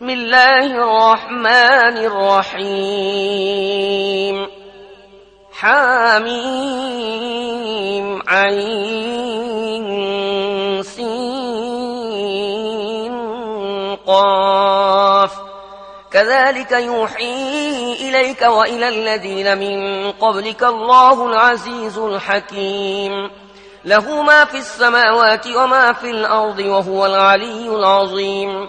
بسم الله الرحمن الرحيم. حاميم عين سين قاف. كذلك يوحي إليك وإلى الذين من قبلك الله العزيز الحكيم. له ما في السماوات وما في الأرض وهو العلي العظيم.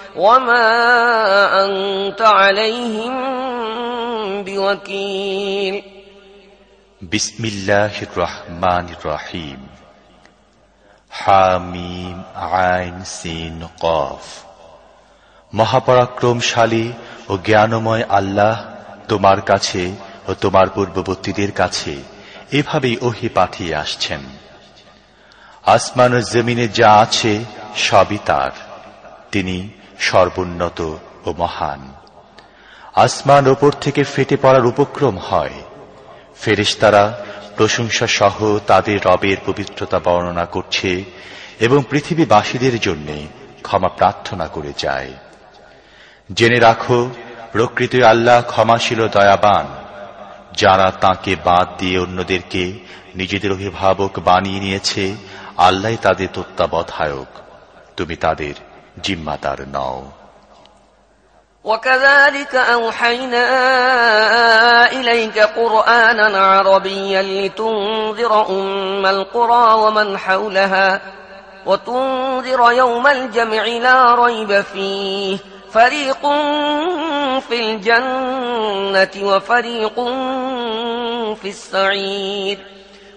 وما أنت عليهم بوكيل بسم الله الرحمن الرحيم হামিম আইন সিন কফ মহাপরাক্রমশালী ও জ্ঞানময় আল্লাহ তোমার কাছে ও তোমার পূর্ববর্তীদের কাছে এভাবেই ওহি পাঠিয়ে আসছেন আসমান ও জমিনে যা আছে সবই তার তিনি সর্বোন্নত ও মহান। আসমান ওপর থেকে ফেটে পড়ার উপক্রম হয়। ফেরেশতারা প্রশংসা সহ তাদের রবের পবিত্রতা বর্ণনা করছে এবং পৃথিবীবাসীদের জন্য ক্ষমা প্রার্থনা করে যায়। জেনে রাখো, প্রকৃত আল্লাহ ক্ষমাশীল দয়াবান। যারা তাকে বাদ দিয়ে অন্যদেরকে নিজেদের অভিভাবক বানিয়ে নিয়েছে, আল্লাহ তাদের তত্ত্বাবধায়ক। তুমি তাদের জিম্মাদার নও وكذلك أوحينا إليك قرآنا عربيا لتنذر أم القرى ومن حولها وتنذر يوم الجمع لا ريب فيه فريق في الجنة وفريق في السعير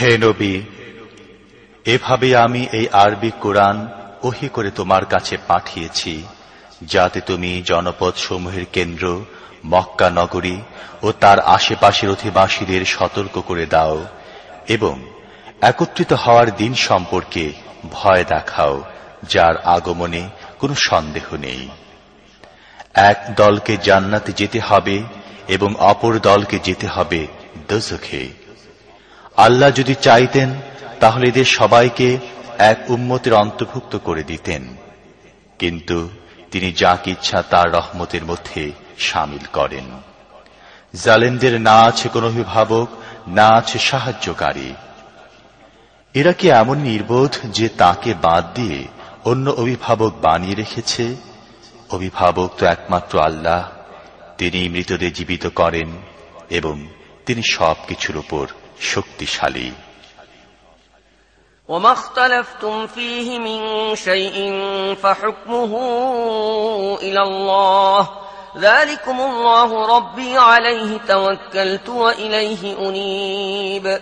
হে নবী, এভাবে আমি এই আরবি কোরআন ওহি করে তোমার কাছে পাঠিয়েছি, যাতে তুমি জনপদ সমূহের কেন্দ্র, মক্কা নগরী ও তার আশেপাশের অধিবাসীদের সতর্ক করে দাও এবং একত্রিত হওয়ার দিন সম্পর্কে ভয় দেখাও, যার আগমনে কোনো সন্দেহ নেই। এক দলকে জান্নাতে যেতে হবে এবং অপর দলকে যেতে হবে দোজখে। আল্লাহ যদি চাইতেন, তাহলে এদের সবাইকে এক উম্মতের অন্তর্ভুক্ত করে দিতেন। কিন্তু তিনি যাকে ইচ্ছা তার রহমতের মধ্যে সামিল করেন। জালেনদের না আছে কোন অভিভাবক, না আছে সাহায্যকারী। এরা কি এমন নির্বোধ যে তাকে বাদ দিয়ে অন্য অভিভাবক বানিয়ে রেখেছে? অভিভাবক তো একমাত্র আল্লাহ। তিনি মৃতদের জীবিত করেন এবং তিনি সব কিছুর উপর শক্তিশালী وما اختلفتم فيه من شيء فحكمه إلى الله ذلكم الله ربي عليه توكلت وإليه أنيب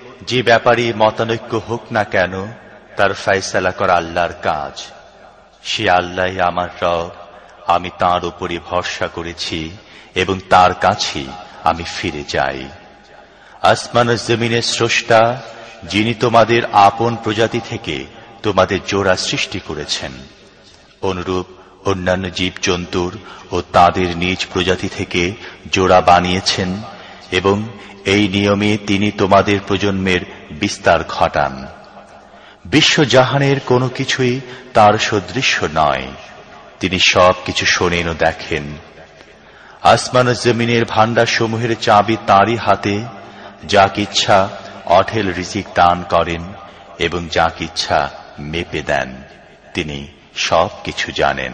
যে ব্যাপারে মতানৈক্য হোক না কেন, তার ফয়সালা করা আল্লাহর কাজ। সে আল্লাহ আমার রব, আমি তাঁর উপরে ভরসা করেছি এবং তার কাছে আমি ফিরে যাই। আসমান জমিনের স্রষ্টা, যিনি তোমাদের আপন প্রজাতি থেকে তোমাদের জোড়া সৃষ্টি করেছেন, অনুরূপ অন্যান্য জীবজন্তুর ও তাদের নিজ প্রজাতি থেকে জোড়া বানিয়েছেন এবং এই নিয়মে তিনি তোমাদের প্রজন্মের বিস্তার ঘটান। বিশ্বজাহানের কোনো কিছুই তার সদৃশ্য নয়। তিনি সব কিছু শোনেন ও দেখেন। আসমান জমিনের ভান্ডার সমূহের চাবি তাঁরই হাতে। যাক ইচ্ছা অঠেল রিজিক দান করেন এবং যাক ইচ্ছা, মেপে দেন। তিনি সব কিছু জানেন।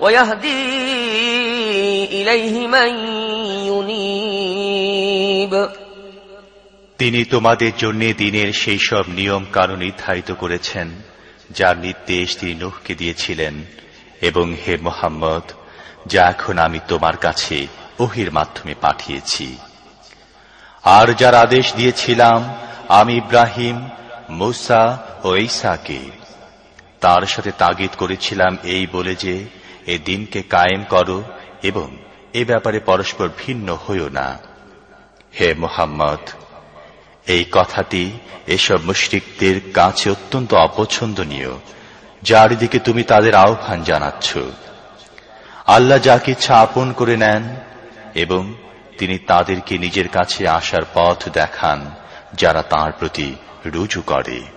ويهدي إليه من ينيب তিনি তোমাদের জন্য দিনের সেই সব নিয়ম কানুন নির্ধারিত করেছেন যার নির্দেশ তিনি নুহকে দিয়েছিলেন এবং হে মোহাম্মদ যা এখন আমি তোমার কাছে ওহির মাধ্যমে পাঠিয়েছি আর যার আদেশ দিয়েছিলাম আমি ইব্রাহিম মুসা ও ঈসাকে তার সাথে তাগিদ করেছিলাম এই বলে যে এ দিনকে কায়েম করো এবং এ ব্যাপারে পরস্পর ভিন্ন হইও না। হে মোহাম্মদ, এই কথাটি এসব মুশরিকদের কাছে অত্যন্ত অপছন্দনীয়। যার দিকে তুমি তাদের আহ্বান জানাচ্ছ। আল্লাহ যাকে ইচ্ছা আপন করে নেন এবং তিনি তাদেরকে নিজের কাছে আসার পথ দেখান যারা তার প্রতি রুজু করে।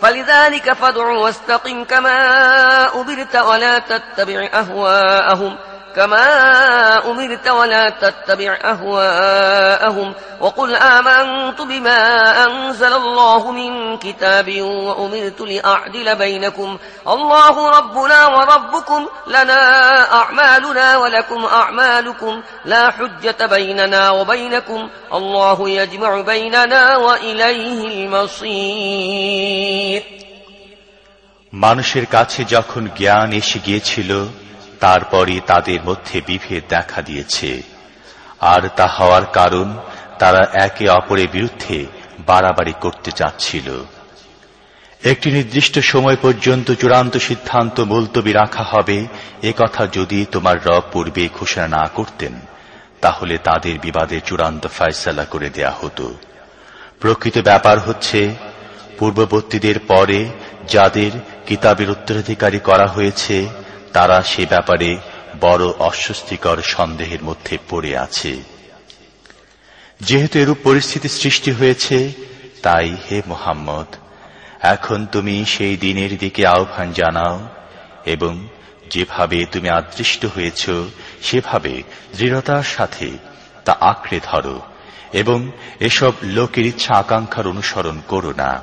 فلذلك فادع واستقم كما أمرت ولا تتبع أهواءهم. كما أمرت ولا تتبع أهواءهم وقل آمنت بما أنزل الله من كتاب وأمرت لأعدل بينكم الله ربنا وربكم لنا أعمالنا ولكم أعمالكم لا حجة بيننا وبينكم الله يجمع بيننا وإليه المصير মানুষের কাছে যখন জ্ঞান এসে গিয়েছিল তারপরে তাদের মধ্যে বিভেদ দেখা দিয়েছে। আর তা হওয়ার কারণ তারা একে অপরের বিরুদ্ধে বাড়াবাড়ি করতে চাচ্ছিল। একটি নির্দিষ্ট সময় পর্যন্ত চূড়ান্ত সিদ্ধান্ত মুলতবি রাখা হবে এ কথা যদি তোমার রব পূর্বে ঘোষণা না করতেন, তাহলে তাদের বিবাদের চূড়ান্ত ফয়সালা করে দেয়া হতো। প্রকৃত ব্যাপার হচ্ছে, পূর্ববর্তীদের পরে যাদের কিতাবের উত্তরাধিকারী করা হয়েছে তারা সে ব্যাপারে বড় অস্বস্তিকর সন্দেহের মধ্যে পড়ে আছে। যেহেতু এরূপ পরিস্থিতি সৃষ্টি হয়েছে, তাই হে মোহাম্মদ, এখন তুমি সেই দিনের দিকে আহ্বান জানাও এবং যেভাবে তুমি আদৃষ্ট হয়েছ, সেভাবে দৃঢ়তার সাথে তা আঁকড়ে ধরো এবং এসব লোকের ইচ্ছা আকাঙ্ক্ষার অনুসরণ করো না।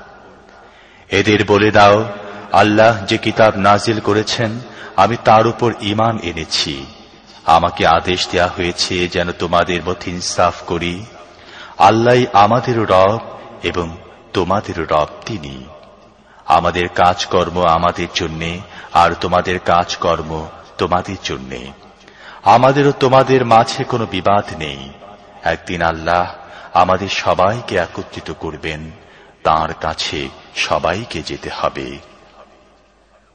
এদের বলে দাও আল্লাহ যে কিতাব নাজিল করেছেন, আমি তার উপর ইমান এনেছি। আমাকে আদেশ দেয়া হয়েছে যেন তোমাদের মধ্যে ইনসাফ করি। আল্লাহ আমাদের রব এবং তোমাদের রব তিনি। আমাদের কাজকর্ম আমাদের জন্যে আর তোমাদের কাজকর্ম তোমাদের জন্যে। আমাদের ও তোমাদের মাঝে কোনো বিবাদ নেই। একদিন আল্লাহ আমাদের সবাইকে একত্রিত করবেন, তার কাছে সবাইকে যেতে হবে।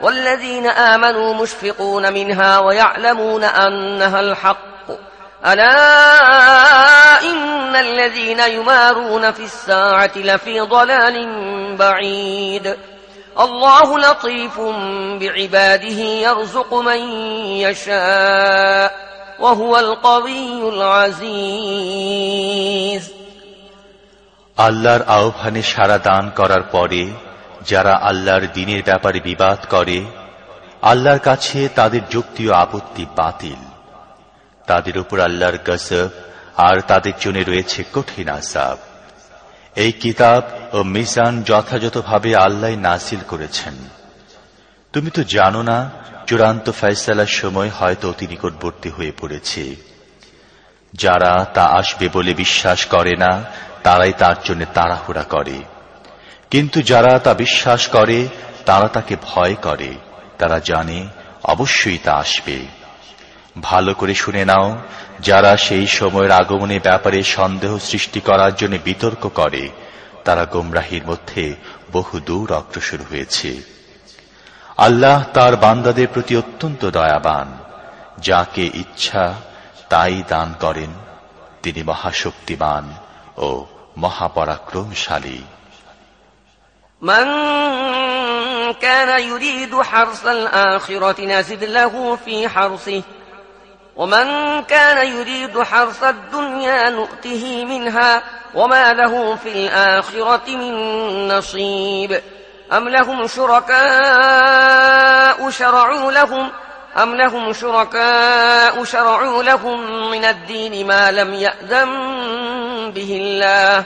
والذين آمنوا مشفقون منها ويعلمون أنها الحق ألا إن الذين يمارون في الساعة لفي ضلال بعيد الله لطيف بعباده يرزق من يشاء وهو القوي العزيز আল্লাহর আহ্বানে সাড়া দান করার পরে যারা আল্লাহর দিনের ব্যাপারে বিবাদ করে, আল্লাহর কাছে তাদের যুক্তি ও আপত্তি বাতিল। তাদের উপর আল্লাহর গসব আর তাদের জন্য রয়েছে কঠিন আসাব এই কিতাব ও মিসান যথাযথভাবে আল্লাহ নাসিল করেছেন। তুমি তো জানো না, চূড়ান্ত ফয়সালার সময় হয়তো অতি নিকটবর্তী হয়ে পড়েছে। যারা তা আসবে বলে বিশ্বাস করে না, তারাই তার জন্য তাড়াহুড়া করে। কিন্তু যারা তা বিশ্বাস করে, তারা তাকে ভয় করে। তারা জানে, অবশ্যই তা আসবে। ভালো করে শুনে নাও, যারা সেই সময়ের আগমনের ব্যাপারে সন্দেহ সৃষ্টি করার জন্য বিতর্ক করে, তারা গোমরাহির মধ্যে বহু দূর অগ্রসর হয়েছে। আল্লাহ তার বান্দাদের প্রতি অত্যন্ত দয়াবান, যাকে ইচ্ছা তাই দান করেন। তিনি মহাশক্তিমান ও মহাপরাক্রমশালী। من كان يريد حرث الآخرة نزد له في حرثه. ومن كان يريد حرث الدنيا نؤته منها. وما له في الآخرة من نصيب. أم لهم شركاء شرعوا لهم. أم لهم شركاء شرعوا لهم من الدين ما لم يأذن به الله.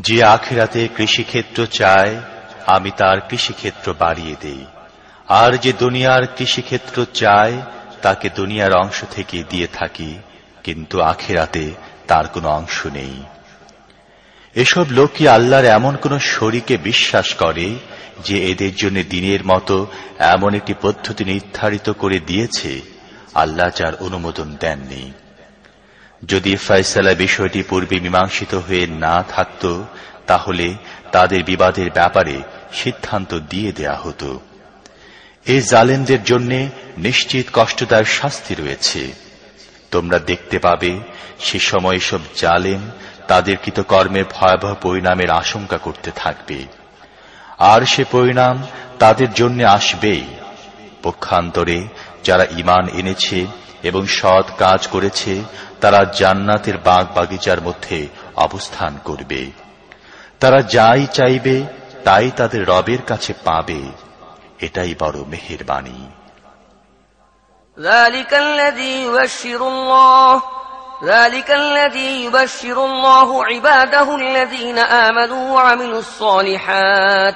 যে আখিরাতে কৃষিক্ষেত্র চায়, আমি তার কৃষিক্ষেত্র বাড়িয়ে দেই। আর যে দুনিয়ার কৃষিক্ষেত্র চায়, তাকে দুনিয়ার অংশ থেকে দিয়ে থাকি, কিন্তু আখিরাতে তার কোনো অংশ নেই। এসব লোকই আল্লাহর এমন কোন শরীকে বিশ্বাস করে, যে এদের জন্য দিনের মতো এমন একটি পদ্ধতি নির্ধারিত করে দিয়েছে, আল্লাহ যার অনুমোদন দেননি। যদি ফয়সালা বিষয়টি পূর্বে মীমাংসিত হয়ে না থাকত, তাহলে তাদের বিবাদের ব্যাপারে সিদ্ধান্ত দিয়ে দেয়া হতো। এই জালেনদের জন্য নিশ্চিত কষ্টদায়ক শাস্তি রয়েছে। তোমরা দেখতে পাবে, সে সময় সব জালেম তাদের কৃতকর্মের ভয়াবহ পরিণামের আশঙ্কা করতে থাকবে। আর সে পরিণাম তাদের জন্য আসবেই। পক্ষান্তরে যারা ইমান এনেছে এবং সৎ কাজ করেছে তারা জান্নাতের বাগ বাগিচার মধ্যে অবস্থান করবে তারা যাই চাইবে তাই তাদের রবের কাছে পাবে এটাই বড় মেহেরবাণী ذلك الذي يبشر الله ذلك الذي يبشر الله عباده الذين آمنوا وعملوا الصالحات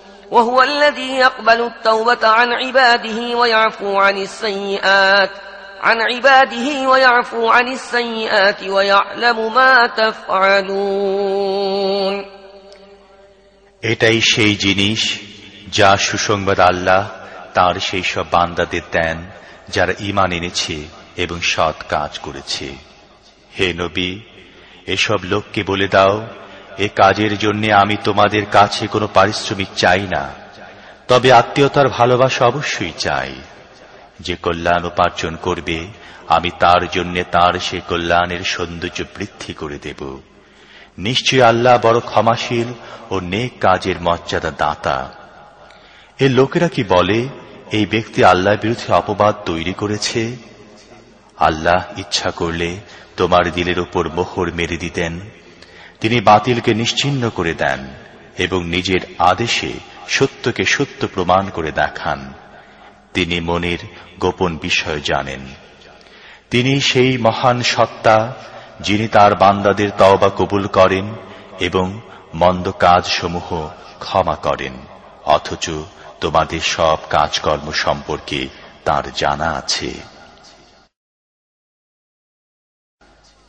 وهو الذي يقبل التوبة عن عباده ويعفو عن السيئات عن عباده ويعفو عن السيئات ويعلم ما تفعلون এটাই সেই জিনিস যা সুসংবাদ আল্লাহ তার সেই সব বান্দাদের দেন যারা ইমান এনেছে এবং সৎ কাজ করেছে হে নবী এসব লোককে বলে দাও এ কাজের জন্য আমি তোমাদের কাছে কোনো পারিশ্রমিক চাই না। তবে আত্মীয়তার ভালোবাসা অবশ্যই চাই। যে কল্যাণ উপার্জন করবে, আমি তার জন্য তার সে কল্যাণের সৌন্দর্য বৃদ্ধি করে দেব। নিশ্চয় আল্লাহ বড় ক্ষমাশীল ও নেক কাজের মর্যাদা দাতা। এ লোকেরা কি বলে, এই ব্যক্তি আল্লাহ বিরুদ্ধে অপবাদ তৈরি করেছে? আল্লাহ ইচ্ছা করলে তোমার দিলের উপর মোহর মেরে দিতেন। তিনি বাতিলকে নিশ্চিন্ন করে দেন এবং নিজের আদেশে সত্যকে সত্য প্রমাণ করে দেখান। তিনি মনের গোপন বিষয় জানেন। তিনি সেই মহান সত্তা, যিনি তার বান্দাদের তওবা কবুল করেন এবং মন্দ কাজসমূহ ক্ষমা করেন, অথচ তোমাদের সব কাজকর্ম সম্পর্কে তার জানা আছে।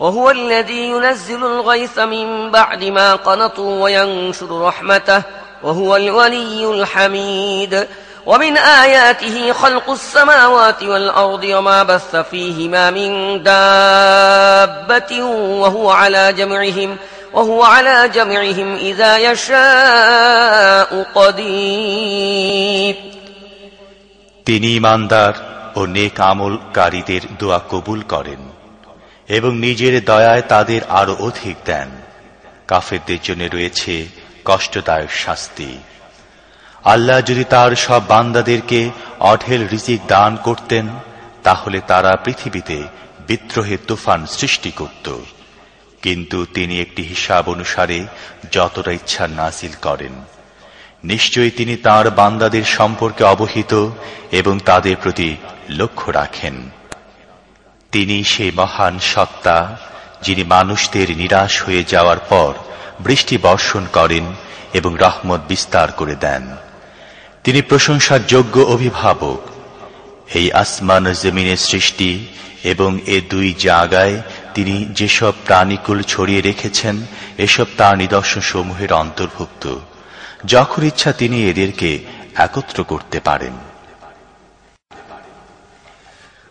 وهو الذي ينزل الغيث من بعد ما قنطوا وينشر رحمته وهو الولي الحميد ومن آياته خلق السماوات والأرض وما بث فيهما من دابة وهو على جمعهم وهو على جمعهم إذا يشاء قدير তিনি ইমানদার ও নেক আমলকারীদের দোয়া কবুল করেন এবং নিজের দয়ায় তাদের আরও অধিক দেন। কাফেরদের জন্য রয়েছে কষ্টদায়ক শাস্তি। আল্লাহ যদি তার সব বান্দাদেরকে অঢেল রিজিক দান করতেন, তাহলে তারা পৃথিবীতে বিদ্রোহের তুফান সৃষ্টি করত। কিন্তু তিনি একটি হিসাব অনুসারে যতটা ইচ্ছা নাসিল করেন। নিশ্চয়ই তিনি তার বান্দাদের সম্পর্কে অবহিত এবং তাদের প্রতি লক্ষ্য রাখেন। তিনি সেই মহান সত্তা, যিনি মানুষদের নিরাশ হয়ে যাওয়ার পর বৃষ্টি বর্ষণ করেন এবং রহমত বিস্তার করে দেন। তিনি প্রশংসার যোগ্য অভিভাবক। এই আসমান জমিনের সৃষ্টি এবং এ দুই জায়গায় তিনি যেসব প্রাণীকুল ছড়িয়ে রেখেছেন, এসব তার নিদর্শন সমূহের অন্তর্ভুক্ত। যখন ইচ্ছা তিনি এদেরকে একত্র করতে পারেন।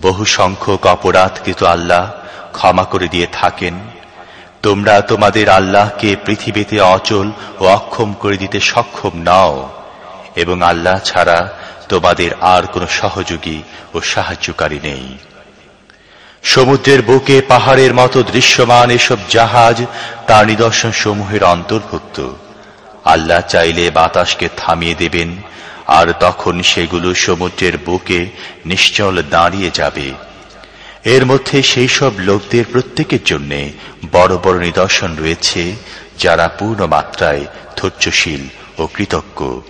বহু সংখ্যক অপরাধকৃত আল্লাহ ক্ষমা করে দিয়ে থাকেন। তোমরা তোমাদের আল্লাহকে পৃথিবীতে অচল ও অক্ষম করে দিতে সক্ষম নাও, এবং আল্লাহ ছাড়া তোমাদের আর কোনো সহযোগী ও সাহায্যকারী নেই। সমুদ্রের বুকে পাহাড়ের মতো দৃশ্যমান এসব জাহাজ তার নিদর্শন সমূহের অন্তর্ভুক্ত। আল্লাহ চাইলে বাতাসকে থামিয়ে দেবেন আর তখন সেগুলো সমুদ্রের বুকে নিশ্চল দাঁড়িয়ে যাবে। এর মধ্যে সেই সব লোকদের প্রত্যেকের জন্য বড় বড় নিদর্শন রয়েছে, যারা পূর্ণ মাত্রায় ধৈর্যশীল ও কৃতজ্ঞ।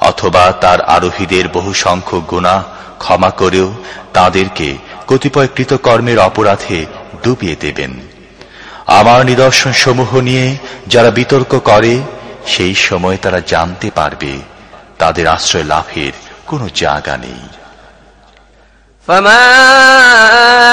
অথবা তার আরোহীদের বহু সংখ্যক গুণা ক্ষমা করেও তাদেরকে কতিপয় কৃতকর্মের অপরাধে ডুবিয়ে দেবেন। আমার নিদর্শন সমূহ নিয়ে যারা বিতর্ক করে, সেই সময় তারা জানতে পারবে। তাদের আশ্রয় লাভের কোনো জায়গা নেই فما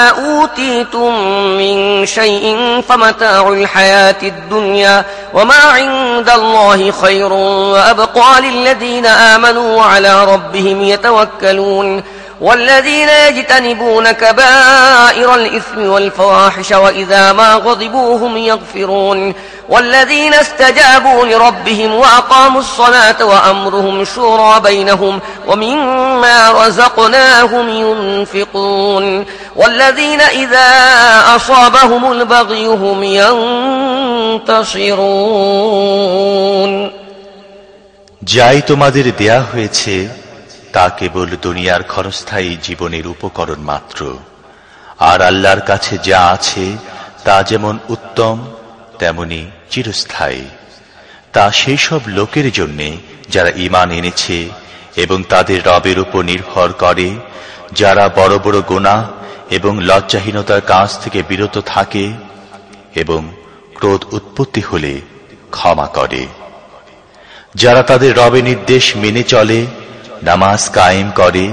أوتيتم من شيء فمتاع الحياة الدنيا وما عند الله خير وأبقى للذين آمنوا وعلى ربهم يتوكلون والذين يجتنبون كبائر الإثم والفواحش وإذا ما غضبوا هم يغفرون والذين استجابوا لربهم وأقاموا الصلاة وأمرهم شورى بينهم ومما رزقناهم ينفقون والذين إذا أصابهم البغي هم ينتصرون যাই তোমাদের দেয়া হয়েছে তা কেবল দুনিয়ার ক্ষণস্থায়ী জীবনের উপকরণ মাত্র আর আল্লাহর কাছে যা আছে তা যেমন উত্তম তেমনি চিরস্থায়ী। তা সেই সব লোকের জন্যে যারা ইমান এনেছে এবং তাদের রবের উপর নির্ভর করে, যারা বড় বড় গোনা এবং লজ্জাহীনতার কাজ থেকে বিরত থাকে এবং ক্রোধ উৎপত্তি হলে ক্ষমা করে। যারা তাদের রবে নির্দেশ মেনে চলে, নামাজ কায়েম করে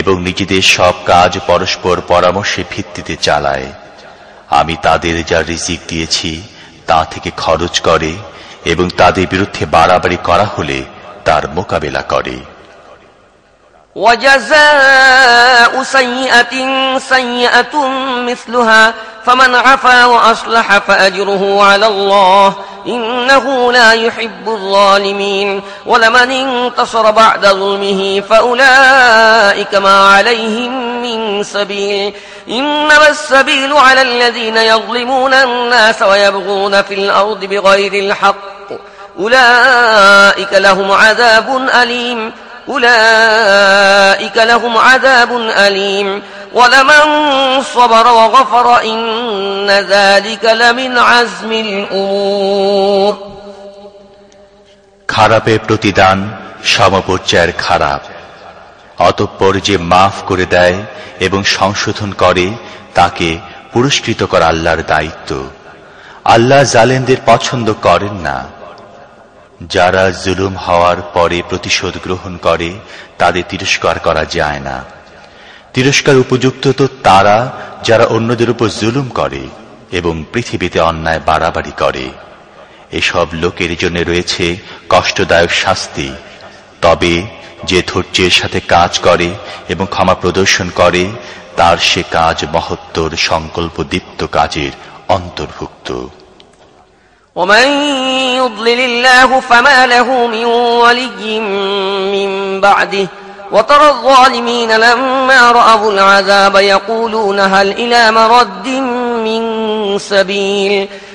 এবং নিজেদের সব কাজ পরস্পর পরামর্শে ভিত্তিতে চালায়, আমি তাদের যা রিজিক দিয়েছি তা থেকে খরচ করে এবং তাদের বিরুদ্ধে বাড়াবাড়ি করা হলে তার মোকাবেলা করে وجزاء سيئة سيئة مثلها فمن عفا وأصلح فأجره على الله إنه لا يحب الظالمين ولمن انتصر بعد ظلمه فأولئك ما عليهم من سبيل إنما السبيل على الذين يظلمون الناس ويبغون في الأرض بغير الحق أولئك لهم عذاب أليم أولئك لهم عذاب أليم ولمن صبر وغفر إن ذلك لمن عزم الأمور খারাপের প্রতিদান সমপর্যায়ের খারাপ অতঃপর যে মাফ করে দেয় এবং সংশোধন করে, তাকে পুরস্কৃত করা আল্লাহর দায়িত্ব। আল্লাহ জালেনদের পছন্দ করেন না। যারা জুলুম হওয়ার পরে প্রতিশোধ গ্রহণ করে, তাদের তিরস্কার করা যায় না। তিরস্কার উপযুক্ত তো তারা, যারা অন্যদের উপর জুলুম করে এবং পৃথিবীতে অন্যায় বাড়াবাড়ি করে। এসব লোকের জন্য রয়েছে কষ্টদায়ক শাস্তি তবে যে ধৈর্যের সাথে কাজ করে এবং ক্ষমা প্রদর্শন করে তার সে কাজ মহত্তর সংকল্প দীপ্ত কাজের অন্তর্ভুক্ত ومن يضلل الله فما له من ولي من بعده وترى الظالمين لما رأوا العذاب يقولون هل إلى مرد من سبيل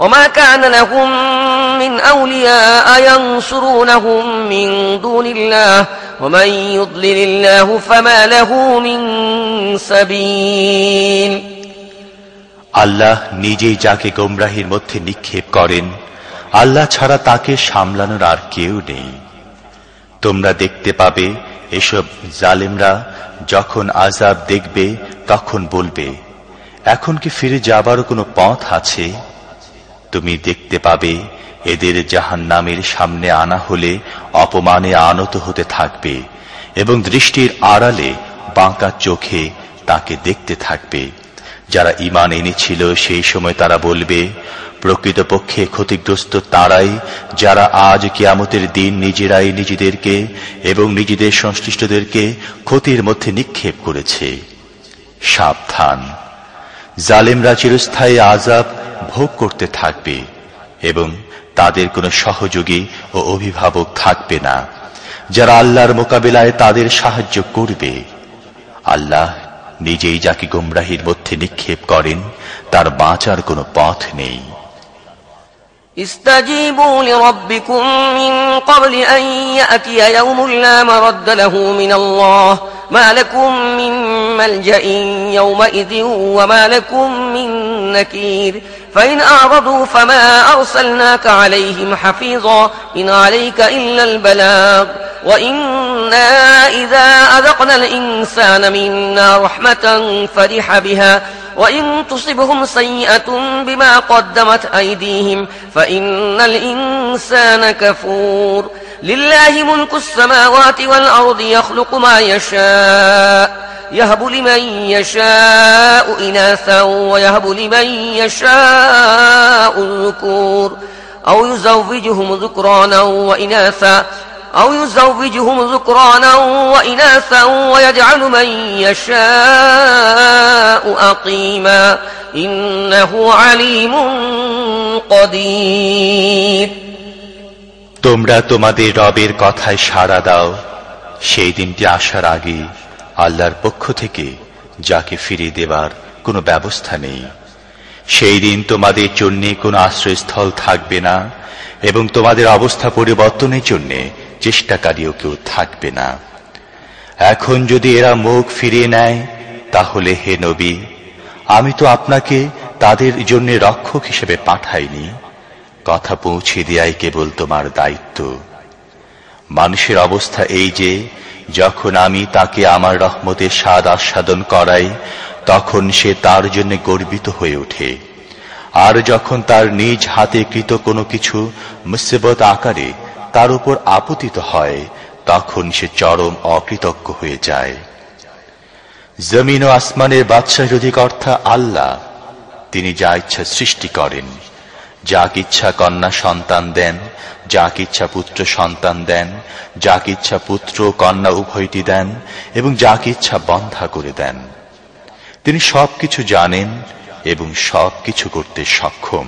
وما كان لهم من أولياء ينصرونهم من دون الله ومن يضلل الله فما له من سبيل আল্লাহ নিজেই যাকে গোমরাহির মধ্যে নিক্ষেপ করেন আল্লাহ ছাড়া তাকে সামলানোর আর কেউ নেই তোমরা দেখতে পাবে এসব জালেমরা যখন আজাব দেখবে তখন বলবে এখন কি ফিরে যাবারও কোনো পথ আছে তুমি দেখতে পাবে, এদের জাহান নামের সামনে আনা হলে অপমানে আনত হতে থাকবে এবং দৃষ্টির আড়ালে বাঁকা চোখে তাকে দেখতে থাকবে। যারা ইমান এনেছিল, সেই সময় তারা বলবে, প্রকৃতপক্ষে ক্ষতিগ্রস্ত তারাই যারা আজ কিয়ামতের দিন নিজেরাই নিজেদেরকে এবং নিজেদের সংশ্লিষ্টদেরকে ক্ষতির মধ্যে নিক্ষেপ করেছে। সাবধান। জালেমরা চিরস্থায়ী আজাব ভোগ করতে থাকবে এবং তাদের কোনো সহযোগী ও অভিভাবক থাকবে না। যারা আল্লাহর মোকাবিলায় তাদের সাহায্য করবে। আল্লাহ নিজেই যাকে গুমরাহির মধ্যে নিক্ষেপ করেন, তার বাঁচার কোনো পথ নেই। استجيبوا لربكم من قبل أن يأتي يوم لا مرد له من الله. ما لكم من ملجأ يومئذ وما لكم من نكير. فإن أعرضوا فما أرسلناك عليهم حفيظا إن عليك إلا البلاغ. وإنا إذا أذقنا الإنسان منا رحمة فرح بها. وإن تصبهم سيئة بما قدمت أيديهم فإن الإنسان كفور. لله ملك السماوات والأرض يخلق ما يشاء يهب لمن يشاء إناثا ويهب لمن يشاء الذكور. أو يزوجهم ذكرانا وإناثا أو يزوجهم ذكرانا وإناثا ويجعل من يشاء أقيما إنه عليم قدير তোমরা তোমাদের রবের কথায় সাড়া দাও সেই দিনটি আসার আগে আল্লাহর পক্ষ থেকে যাকে ফিরিয়ে দেবার কোনো ব্যবস্থা নেই সেই দিন তোমাদের জন্য কোনো আশ্রয়স্থল থাকবে না এবং তোমাদের অবস্থা পরিবর্তনের জন্য চেষ্টাকারীও কেউ থাকবে না। এখন যদি এরা মুখ ফিরিয়ে নেয়, তাহলে হে নবী, আমি তো আপনাকে তাদের জন্য রক্ষক হিসেবে পাঠাইনি। কথা পৌঁছে দেয়াই কেবল তোমার দায়িত্ব। মানুষের অবস্থা এই যে, যখন আমি তাকে আমার রহমতের স্বাদ আস্বাদন করাই, তখন সে তার জন্য গর্বিত হয়ে ওঠে। আর যখন তার নিজ হাতে কৃত কোনো কিছু মুসিবত আকারে তার উপর আপতিত হয়, তখন সে চরম অকৃতজ্ঞ হয়ে যায়। জমিন ও আসমানের বাদশাহ অধিকর্তা আল্লাহ, তিনি যা ইচ্ছা সৃষ্টি করেন। যাক ইচ্ছা কন্যা সন্তান দেন, যাক ইচ্ছা পুত্র সন্তান দেন, যাক ইচ্ছা পুত্র কন্যা উভয়টি দেন, এবং যাক ইচ্ছা বন্ধা করে দেন। তিনি সবকিছু জানেন এবং সবকিছু করতে সক্ষম।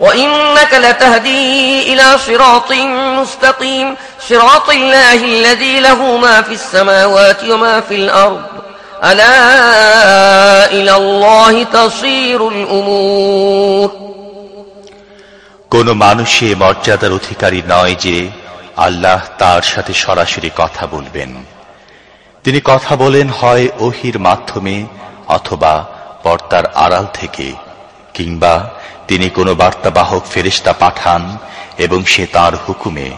وإنك لتهدي إلى صراط مستقيم صراط الله الذي له ما في السماوات وما في الأرض ألا إلى الله تصير الأمور কোন মানুষে মর্যাদার অধিকারী নয় যে আল্লাহ তার সাথে সরাসরি কথা বলবেন তিনি কথা বলেন হয় ওহির মাধ্যমে অথবা পর্দার আড়াল থেকে কিংবা তিনি কোনো বার্তাবাহক ফেরিস্তা পাঠান এবং সে তার হুকুমে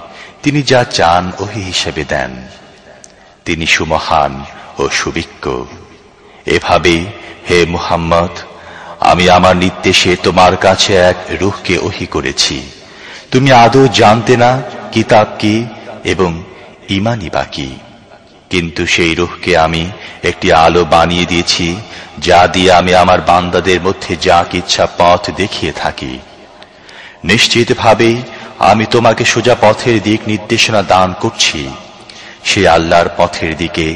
তিনি যা চান ওহি হিসেবে দেন। তিনি সুমহান ও সুবিজ্ঞ এভাবে, হে মুহাম্মদ, আমি আমার নির্দেশে তোমার কাছে এক রুহকে ওহি করেছি। তুমি আদৌ জানতে না কিতাব কি এবং ইমানি বা কি। কিন্তু সেই রুহকে আমি একটি আলো বানিয়ে দিয়েছি, যা দিয়ে আমি আমার বান্দাদের মধ্যে যা ইচ্ছা পথ দেখিয়ে থাকি। নিশ্চিতভাবেই আমি তোমাকে সোজা পথের দিক নির্দেশনা দান করছি। সে আল্লাহর পথের দিকে,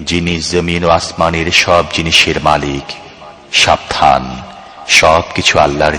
যিনি জমিন ও আসমানের সব জিনিসের মালিক, সাবধান, সবকিছু আল্লাহর